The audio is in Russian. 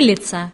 мылиться